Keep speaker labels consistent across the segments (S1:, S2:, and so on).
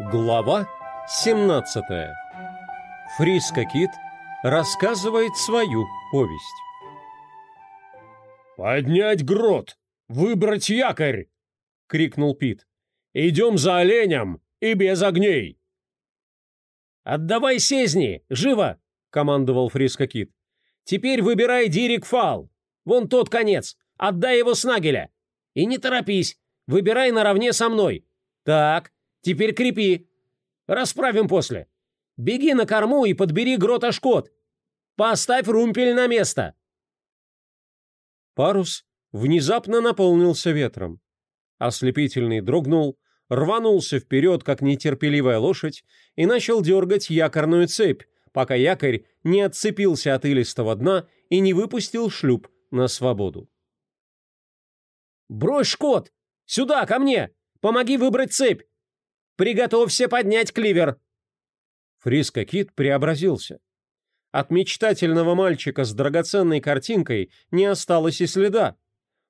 S1: Глава 17. Фриско Кит рассказывает свою повесть.
S2: «Поднять грот! Выбрать якорь!» — крикнул Пит. «Идем за оленем и без огней!»
S3: «Отдавай сезни! Живо!» — командовал Фриско Кит. «Теперь выбирай Дирик Фал. Вон тот конец. Отдай его с нагеля. И не торопись. Выбирай наравне со мной. Так, Теперь крепи. Расправим после. Беги на корму и подбери грота шкот. Поставь румпель на место.
S1: Парус внезапно наполнился ветром. Ослепительный дрогнул, рванулся вперед, как нетерпеливая лошадь, и начал дергать якорную цепь, пока якорь не отцепился от илистого дна и не выпустил шлюп на свободу.
S3: «Брось шкот! Сюда, ко мне! Помоги выбрать цепь! Приготовься поднять кливер!»
S1: Фриско Кит преобразился. От мечтательного мальчика с драгоценной картинкой не осталось и следа.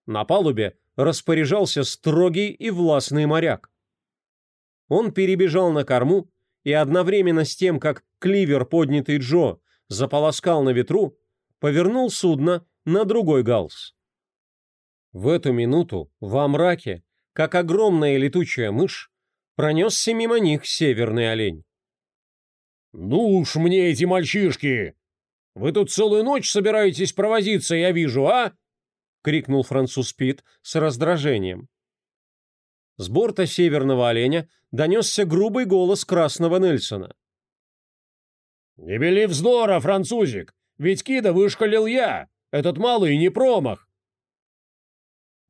S1: На палубе распоряжался строгий и властный моряк. Он перебежал на корму и одновременно с тем, как кливер, поднятый Джо, заполоскал на ветру, повернул судно на другой галс. В эту минуту во мраке, как огромная летучая мышь, пронесся мимо них северный олень.
S2: «Ну уж мне эти мальчишки! Вы тут целую ночь собираетесь провозиться, я вижу, а?» — крикнул француз Пит с раздражением.
S1: С борта северного оленя донесся грубый голос красного Нельсона.
S2: «Не бели вздора, французик! Ведь Кида вышкалил я! Этот малый не промах!»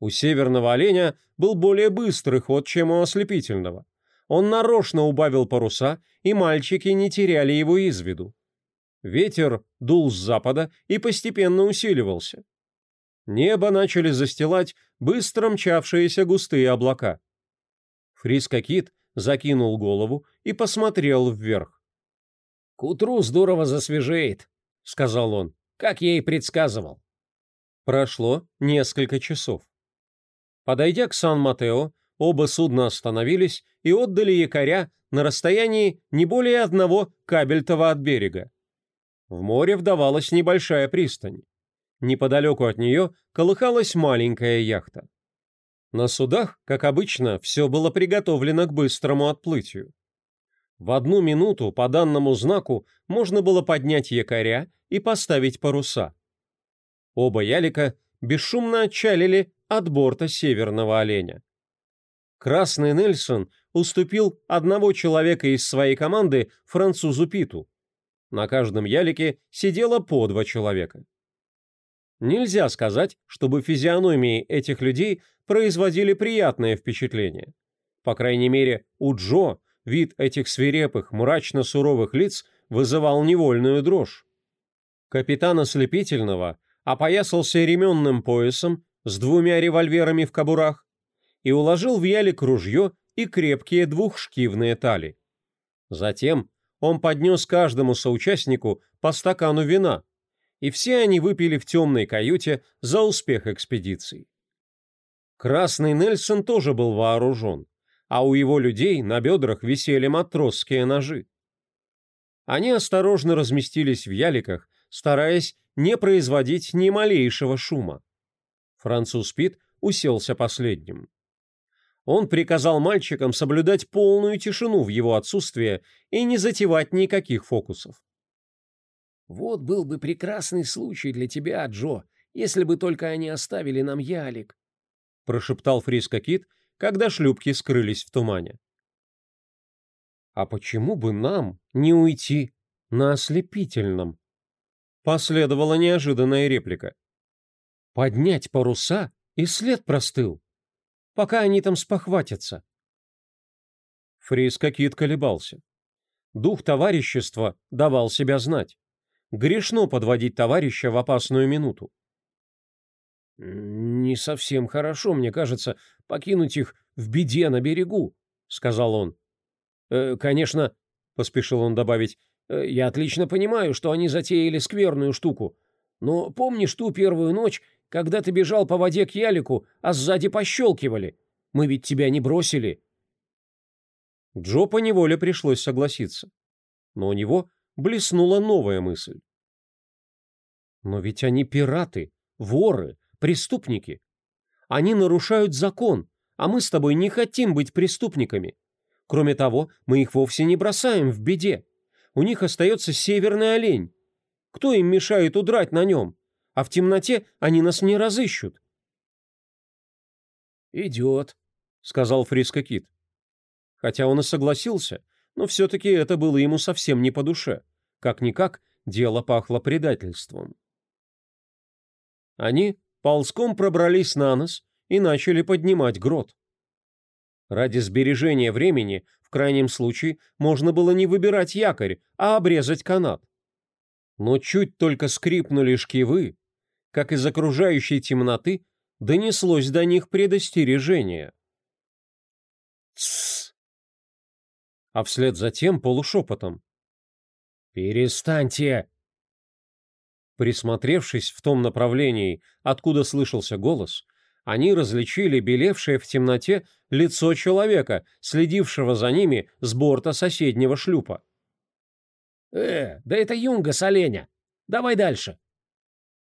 S1: У северного оленя был более быстрый ход, чем у ослепительного. Он нарочно убавил паруса, и мальчики не теряли его из виду. Ветер дул с запада и постепенно усиливался. Небо начали застилать быстро мчавшиеся густые облака. Фриско Кит закинул голову и посмотрел вверх.
S3: «К утру здорово засвежеет», — сказал он, — «как я и предсказывал».
S1: Прошло несколько часов. Подойдя к Сан-Матео, Оба судна остановились и отдали якоря на расстоянии не более одного кабельтова от берега. В море вдавалась небольшая пристань. Неподалеку от нее колыхалась маленькая яхта. На судах, как обычно, все было приготовлено к быстрому отплытию. В одну минуту по данному знаку можно было поднять якоря и поставить паруса. Оба ялика бесшумно отчалили от борта северного оленя. Красный Нельсон уступил одного человека из своей команды французу Питу. На каждом ялике сидело по два человека. Нельзя сказать, чтобы физиономии этих людей производили приятное впечатление. По крайней мере, у Джо вид этих свирепых, мрачно-суровых лиц вызывал невольную дрожь. Капитан Ослепительного опоясался ременным поясом с двумя револьверами в кобурах, и уложил в ялик ружье и крепкие двухшкивные тали. Затем он поднес каждому соучастнику по стакану вина, и все они выпили в темной каюте за успех экспедиции. Красный Нельсон тоже был вооружен, а у его людей на бедрах висели матросские ножи. Они осторожно разместились в яликах, стараясь не производить ни малейшего шума. Француз Пит уселся последним он приказал мальчикам соблюдать полную тишину в его отсутствие и не затевать никаких фокусов.
S3: «Вот был бы прекрасный случай для тебя, Джо, если бы только они оставили нам ялик», —
S1: прошептал Фриско Кит, когда шлюпки скрылись в тумане. «А почему бы нам не уйти на ослепительном?» Последовала неожиданная реплика. «Поднять паруса, и след простыл» пока они там спохватятся. Фриско Кит колебался. Дух товарищества давал себя знать. Грешно подводить товарища в опасную минуту.
S3: «Не совсем хорошо, мне кажется, покинуть их в беде на берегу», — сказал он. «Э, «Конечно», — поспешил он добавить, э, «я отлично понимаю, что они затеяли скверную штуку. Но помнишь ту первую ночь, когда ты бежал по воде к ялику, а сзади пощелкивали. Мы ведь тебя не бросили».
S1: Джо поневоле пришлось согласиться. Но у него блеснула новая мысль. Но ведь они пираты, воры, преступники. Они нарушают закон, а мы с тобой не хотим быть преступниками. Кроме того, мы их вовсе не бросаем в беде. У них остается северный олень. Кто им мешает удрать на нем? А в темноте они нас не разыщут.
S3: «Идет», — сказал Фриско Кит.
S1: Хотя он и согласился, но все-таки это было ему совсем не по душе. Как-никак, дело пахло предательством. Они ползком пробрались на нос и начали поднимать грот. Ради сбережения времени, в крайнем случае, можно было не выбирать якорь, а обрезать канат. Но чуть только скрипнули шкивы, как из окружающей темноты донеслось до них предостережение. «Тссс!» А вслед за тем полушепотом. «Перестаньте!» Присмотревшись в том направлении, откуда слышался голос, они различили белевшее в темноте лицо человека, следившего за ними с борта соседнего шлюпа.
S3: «Э, да это юнга с оленя! Давай дальше!»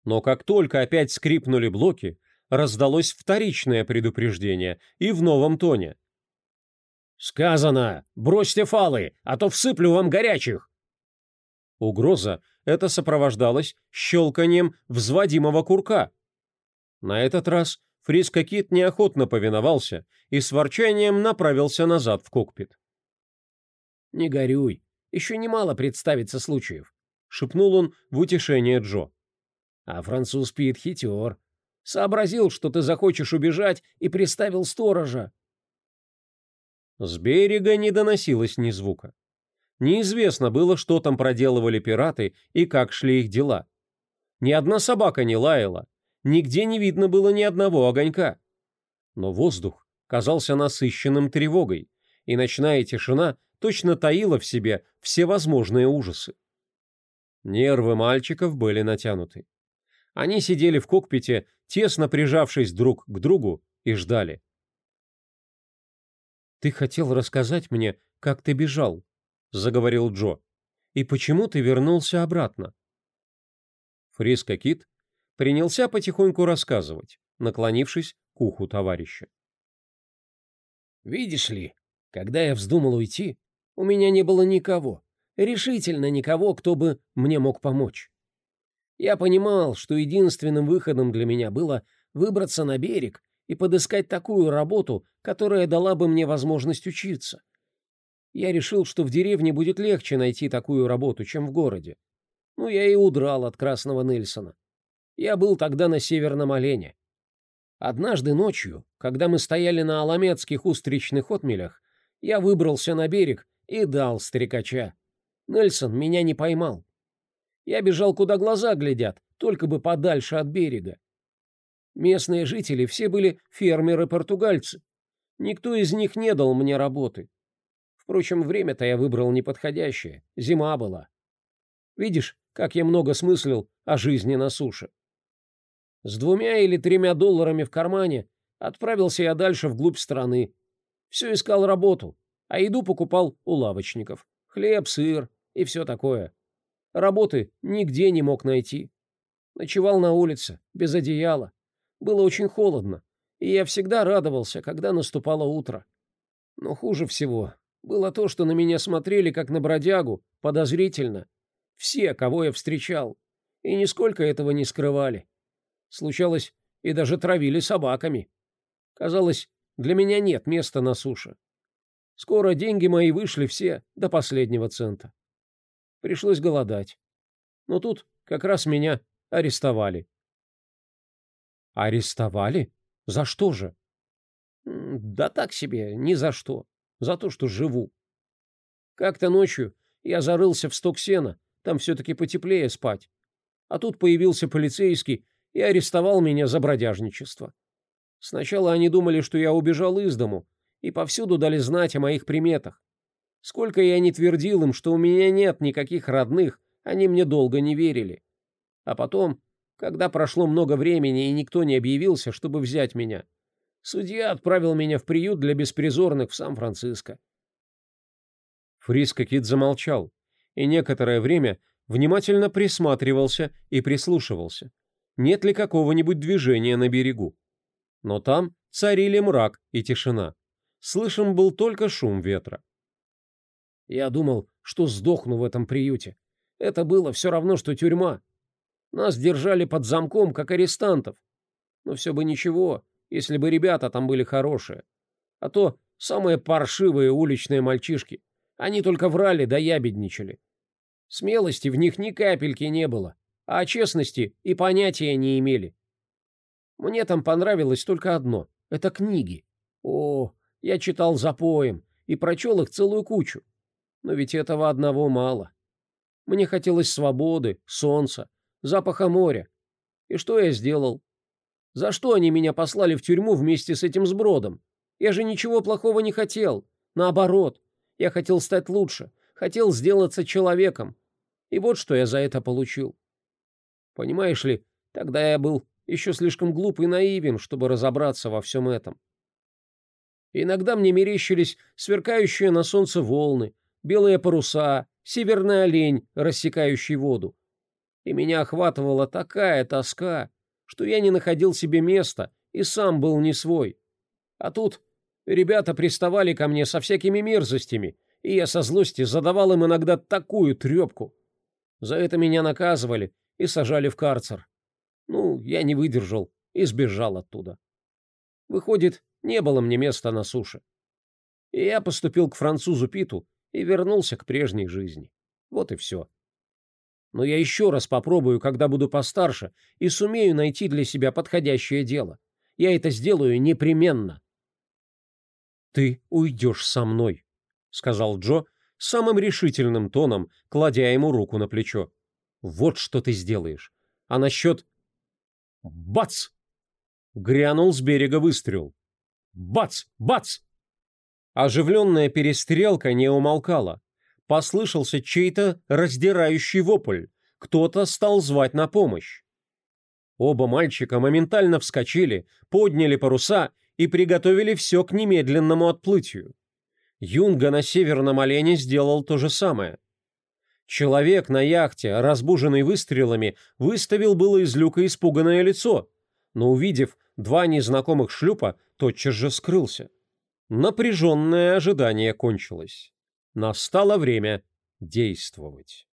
S1: Но как только опять скрипнули блоки, раздалось вторичное предупреждение и в новом тоне.
S3: «Сказано! Бросьте фалы, а то всыплю вам горячих!»
S1: Угроза это сопровождалось щелканием взводимого курка. На этот раз Фриско Кит неохотно повиновался и с ворчанием направился назад в кокпит.
S3: «Не горюй, еще немало представится случаев», —
S1: шепнул он в утешение Джо.
S3: «А француз Пит хитер. Сообразил, что ты захочешь убежать, и приставил сторожа».
S1: С берега не доносилось ни звука. Неизвестно было, что там проделывали пираты и как шли их дела. Ни одна собака не лаяла, нигде не видно было ни одного огонька. Но воздух казался насыщенным тревогой, и ночная тишина точно таила в себе все возможные ужасы. Нервы мальчиков были натянуты. Они сидели в кокпите, тесно прижавшись друг к другу, и ждали. «Ты хотел рассказать мне, как ты бежал», — заговорил Джо. «И почему ты вернулся обратно?» Фриско Кит принялся потихоньку рассказывать, наклонившись к уху товарища.
S3: «Видишь ли, когда я вздумал уйти, у меня не было никого, решительно никого, кто бы мне мог помочь. Я понимал, что единственным выходом для меня было выбраться на берег и подыскать такую работу, которая дала бы мне возможность учиться. Я решил, что в деревне будет легче найти такую работу, чем в городе. Ну, я и удрал от Красного Нельсона. Я был тогда на Северном Олене. Однажды ночью, когда мы стояли на Аламецких устричных отмелях, я выбрался на берег и дал стрекача. Нельсон меня не поймал. Я бежал, куда глаза глядят, только бы подальше от берега. Местные жители все были фермеры-португальцы. Никто из них не дал мне работы. Впрочем, время-то я выбрал неподходящее. Зима была. Видишь, как я много смыслил о жизни на суше. С двумя или тремя долларами в кармане отправился я дальше вглубь страны. Все искал работу, а еду покупал у лавочников. Хлеб, сыр и все такое. Работы нигде не мог найти. Ночевал на улице, без одеяла. Было очень холодно, и я всегда радовался, когда наступало утро. Но хуже всего было то, что на меня смотрели как на бродягу, подозрительно. Все, кого я встречал, и нисколько этого не скрывали. Случалось, и даже травили собаками. Казалось, для меня нет места на суше. Скоро деньги мои вышли все до последнего цента. Пришлось голодать. Но тут как раз меня арестовали.
S1: Арестовали? За что же?
S3: Да так себе, ни за что за то, что живу. Как-то ночью я зарылся в сток сена, там все-таки потеплее спать. А тут появился полицейский и арестовал меня за бродяжничество. Сначала они думали, что я убежал из дому, и повсюду дали знать о моих приметах. Сколько я не твердил им, что у меня нет никаких родных, они мне долго не верили. А потом, когда прошло много времени и никто не объявился, чтобы взять меня, Судья отправил меня в приют для беспризорных в Сан-Франциско.
S1: Фриско Кит замолчал и некоторое время внимательно присматривался и прислушивался, нет ли какого-нибудь движения на берегу. Но там царили мрак и тишина. Слышен был только шум ветра.
S3: Я думал, что сдохну в этом приюте. Это было все равно, что тюрьма. Нас держали под замком, как арестантов. Но все бы ничего, если бы ребята там были хорошие. А то самые паршивые уличные мальчишки. Они только врали да ябедничали. Смелости в них ни капельки не было, а о честности и понятия не имели. Мне там понравилось только одно — это книги. О, я читал за поем и прочел их целую кучу. Но ведь этого одного мало. Мне хотелось свободы, солнца, запаха моря. И что я сделал? За что они меня послали в тюрьму вместе с этим сбродом? Я же ничего плохого не хотел. Наоборот, я хотел стать лучше, хотел сделаться человеком. И вот что я за это получил. Понимаешь ли, тогда я был еще слишком глуп и наивен, чтобы разобраться во всем этом. Иногда мне мерещились сверкающие на солнце волны, белые паруса, северный олень, рассекающий воду. И меня охватывала такая тоска, что я не находил себе места и сам был не свой. А тут ребята приставали ко мне со всякими мерзостями, и я со злости задавал им иногда такую трепку. За это меня наказывали и сажали в карцер. Ну, я не выдержал и сбежал оттуда. Выходит, не было мне места на суше. И я поступил к французу Питу и вернулся к прежней жизни. Вот и все. Но я еще раз попробую, когда буду постарше, и сумею найти для себя подходящее дело. Я это сделаю непременно.
S1: «Ты уйдешь со мной», — сказал Джо самым решительным тоном, кладя ему руку на плечо. «Вот что ты сделаешь. А насчет...» «Бац!» Грянул с берега выстрел. «Бац! Бац!» Оживленная перестрелка не умолкала. Послышался чей-то раздирающий вопль. Кто-то стал звать на помощь. Оба мальчика моментально вскочили, подняли паруса и приготовили все к немедленному отплытию. Юнга на Северном Олене сделал то же самое. Человек на яхте, разбуженный выстрелами, выставил было из люка испуганное лицо, но, увидев два незнакомых шлюпа, тотчас же скрылся. Напряженное ожидание кончилось. Настало время действовать.